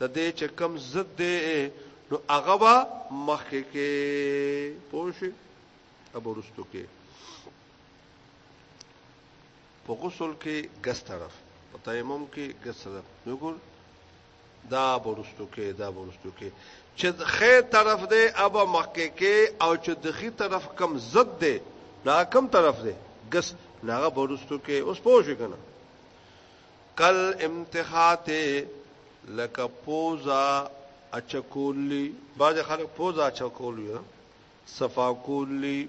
د دې چې کم ضد دی نو هغه وا مخکې کې پوښ ابرستو کې په غسل کې ګس طرف په تیمم کې ګس طرف نو ګور دا برستو کې دا برستو کې چې خې طرف دی ابا مخکې کې او چې د خې طرف کم ضد دی دا کم طرف دی ګس ناغه برستو کې اوس پوښ کنه کل امتخات لک پوزا اچکولی باز خلک پوزا اچکولی صفا کولی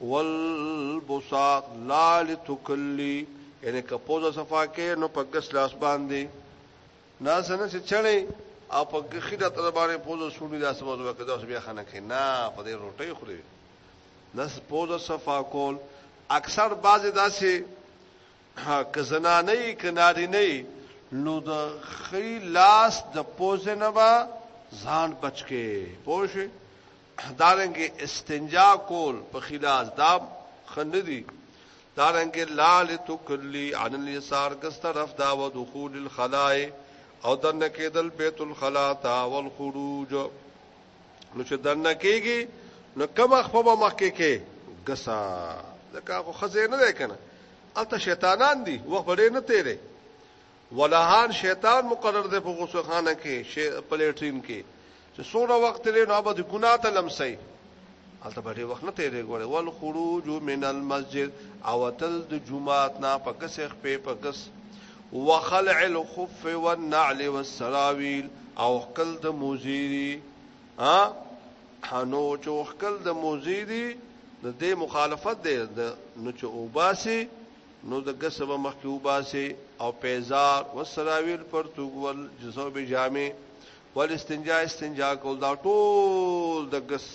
والبصاق لال تکلی یعنی که پوزا صفا کې نو په ګس لاس باندې ناسنه چې چړې او په ګخې د تر باندې پوزا سونی داسې وځو کې داسې بیا خنه کې نه په دې روټي خوري نس پوزا صفا کول اکثر بعضی داسې ها که زنانه یې که نارینه یې نو د خی لاس د پوزې نه به ځان بچ کې پوه شي دارنګې استنجا کول په خلاص دا ښه نه دي دارنګې لال تکلی عن الیسار کس طرف دا و دخول الخلای او دنه کېدل بیت الخلا تا والخروج نو چې دنه کېږي نو کوم خپه به مخ کې کې غسا ځکه خو خزه نه ده کنه الته شیطانان دي وخت ډېر نه تیرې ولهان شیطان مقرر دی په غسل خانه کې پلیټرین کې چې سوره وخت لري نو به د ګناه ته لمسي الته به ډېر وخت نه تیرې ګوره ول خروج من المسجد او تل د جمعات نه پکس خپې پکس وخلع الخف والنعل والسراويل او خپل د موزيري ها حنو چو خپل د موزيري د دې مخالفت دی نو چې اوباسي نو د غصب مخکې وباسي او پیزار والسراويل پر توغول جزو به جامع ول استنجا استنجا کول دا ټول د ګس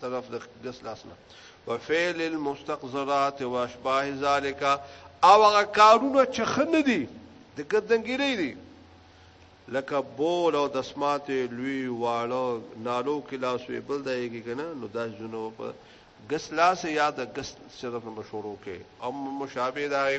طرف د ګس لاسنه وفعل المستقذرات واشباه ذالک او هغه کارونه چې خنه دي د ګدنګیری دي لکه بول او دسمات لوی واړو نالو کې لاسوي بل دایږي کنه نو دا جنو په ګس لاس یا د ګس صرف مشورو کې او مشابه دای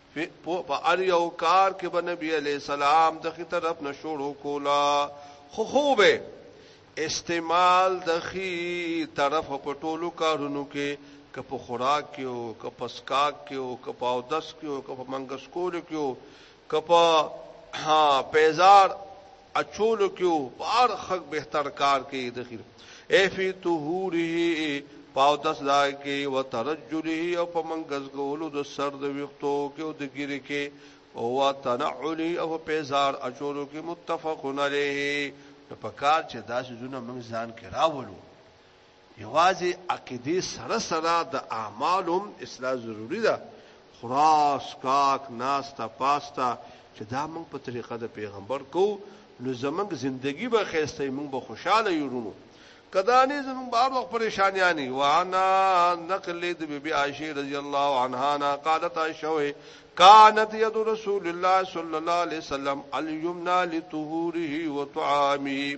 په ار یو کار کې به نبی علی سلام د خي طرف نشورو کولا خو خو به استعمال د خي طرف په ټولو کارونو کې که په خوراک کې او که په سکاک کې او که په اودس کې او که په منګس کول کې او که په پیزار اچولو کې وو، په هر خک بهتر کار کې د خیر، اې فی طهوره، په اودس ځای کې، و ترجله او په منګزګولو د سر د ویښتو کې او د ږیرې کې، و تنعله او په پیزار اچولو کې، متفق علیه. نو په کار چې دا څیزونه موږ ځان کې راولو، یوازې عقیدې سره سره د اعمالو هم اصلاح ضروري ده. خورا څښاک، ناسته پاسته چې دا موږ په طریقه د پیغمبر کوو نو زموږ زندګي به ښایسته وي، موږ به خوشاله یو وروڼو. که دا نه وي زموږ به هر وخت پریشانیان وي. وعن نقل لید بي بي عائشې رضي الله عنها نه قالت عائشه وایي كانت يد رسول الله صلى الله عليه وسلم اليمنى لطهوره وطعامه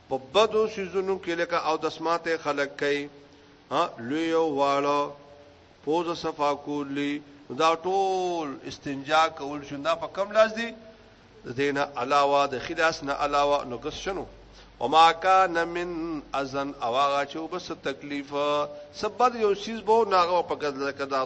په بدو سيزونو کې لکه او د سماته خلق کوي ها لوی او واړه پوز صفا کولی دا ټول استنجا کول شندا په کم لاس دي دینه علاوه د خلاص نه علاوه نو کس شنو وما کان من اذن او هغه چې وبس تکلیف سبد یو سیز بو ناغه په کده کدا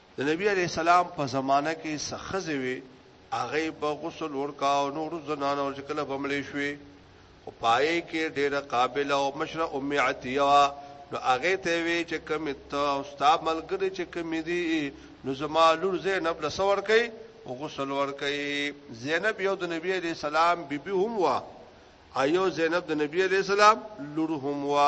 د نبی علیه السلام په زمانه کې څه ښځې وې هغه به غسل ورکا او نورو زنانو چې کله به مړې شوې خو پایې کې ډېره قابله او مشره ام عطیه وه نو هغې ته وی چې کمی ته او ستا ملګری چې کمی دی نو زما لور زینب له څه ورکوي غسل ورکوي زینب یو د نبی علیه السلام بیبي بی هم وه ایو زینب د نبی علیه السلام لور هم وه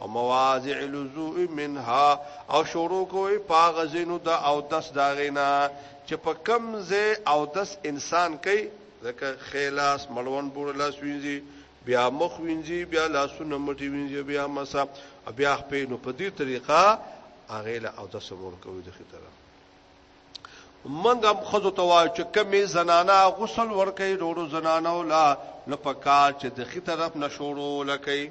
او مواضع لزوء منها او شروع کوي پاغزینو د او دس داغینا چې په کم ځای او دس انسان کوي ځکه خیلاس مړون بور لاس وینځي بیا مخ وینځي بیا لاسونه مټي وینځي بیا مسا بیا خپې نو په دې طریقه هغه له او دس مور کوي د خطر منګم خزو توا چې کمی زنانا غسل ورکې ډورو زنانو لا نه پکا چې د خې طرف نشورو لکې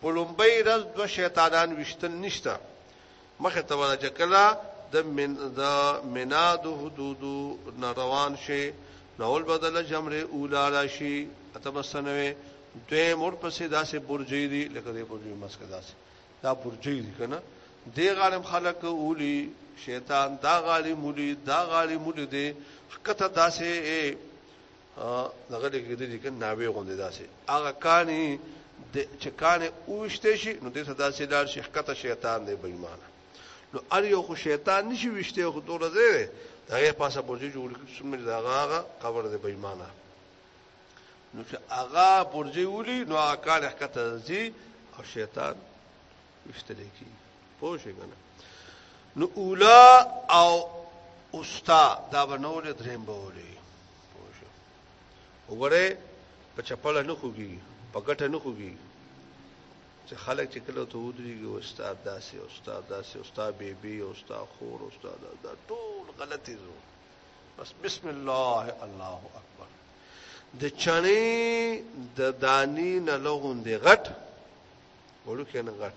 په لومبۍ ورځ دوه شیطانان وشتل نشته مخه ته ولا چکلا د من د منا د حدود روان شي نول بدل جمر اولا راشي اتبسنوي دوی مور پسې داسې برجې دي لکه دې برجې مسکه داسې دا برجې دي کنه دی غالم خلق اولی شیطان دا غالم اولی دا غالم اولی دی حقته داسې دغه دې کې دې کې ناوي غوندې داسې هغه کانی چې کانی اوشته شي نو دې صدا سي لار شیخ کته شیطان دې بېمانه نو ار یو خو شیطان نشي وشته خو تور زه دغه پاسه برجي جوړ سمې دغه هغه قبر دې بېمانه نو چې هغه برجي ولي نو هغه کانی کته زی او شیطان وشته لکی پوه شئ کنه نو اولا او اوستا دا بنول دریم بولې پوه شئ وګوره په چپل نه خوږي په ګټه نه خوږي چې خلک چې کله ته ودرېږي او استاد داسې او استاد داسې او استاد بیبي او استاد خور او استاد دا ټول غلطي زو بس بسم الله الله اکبر د چنې د دانی نه لغون دی غټ وړو کې نه غټ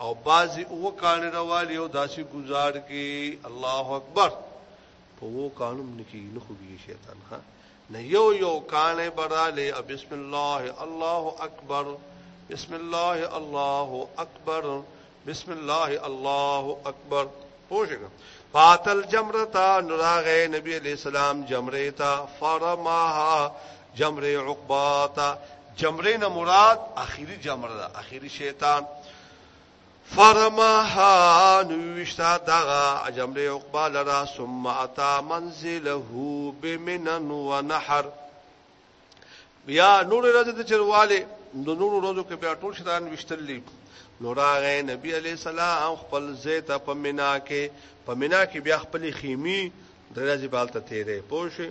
او بعضی اووه کاڼی راوالی یو داسی ګوزار کی الله اکبر په وو کانو من کی نه خوږی شیطان ها نه یو یو کانه براله بسم الله الله اکبر بسم الله الله اکبر بسم الله الله اکبر پوښګه فاتل جمرتا نراغه نبی علیہ السلام جمرتا فرماها جمر عقباتا جمره نه مراد اخیری جمره ده اخیری شیطان فرماها نوشتا دغه جمره اقبال را ثم اتا منزله بمنن ونحر بیا نور ورځ د چرواله د نور ورځو کې بیا ټول شیطان وشتلې نور هغه نبی علی السلام خپل زیت په مینا کې په مینا کې بیا خپل خیمه درځي بالته تیرې پوه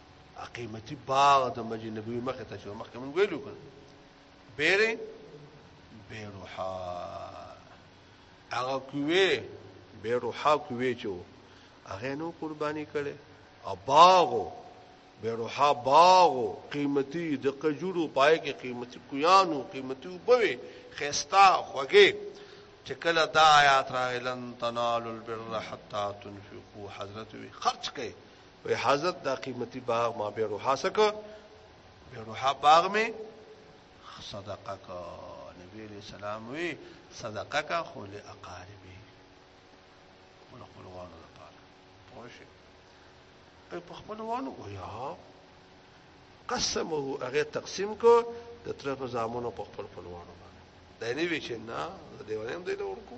قیمتي باغ د مسجد نبوي مخه ته شو مخکې مونږ ویلو کړ بیره بیروحا هغه کوي بیروحا کوي چې هغه نو قرباني کړي او باغو بیروحا باغو قیمتي د قجورو پای کې قیمتي کویانو قیمتي وبوي خيستا خوږه چې کله دا آیات راغلن تنالو البر حتا تنفقوا حضرت وی خرج کړي وی حضرت دا قیمتي باغ ما به روحا سک به روحا باغ می صدقه کا نبی علیہ السلام وی صدقه کا خو له اقاربه ول قربانو ده پاره پوښي په خپل وانه ویا قسمه هغه تقسیم کو د تر په زامنو په خپل خپلوانو باندې دا نه وی چې نه د دیوانم دی له ورکو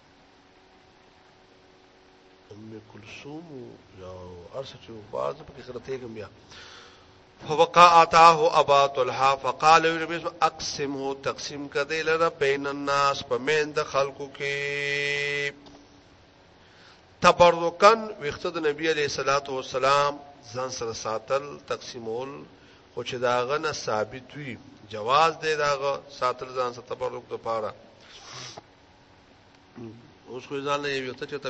ام کلثوم یا ارسه چې باز په کې سره تیګم بیا فوقا اتاه ابا طلحه فقال النبي اقسمه تقسیم کده لره بین الناس په مین د خلکو کې تبرکن وخت د نبی علیہ الصلات والسلام ځان سره ساتل تقسیمول خو چې دا هغه نه ثابت وي جواز دی دا هغه ساتل ځان ستبرک د پاره اوس خو ځان له یو ته چې ته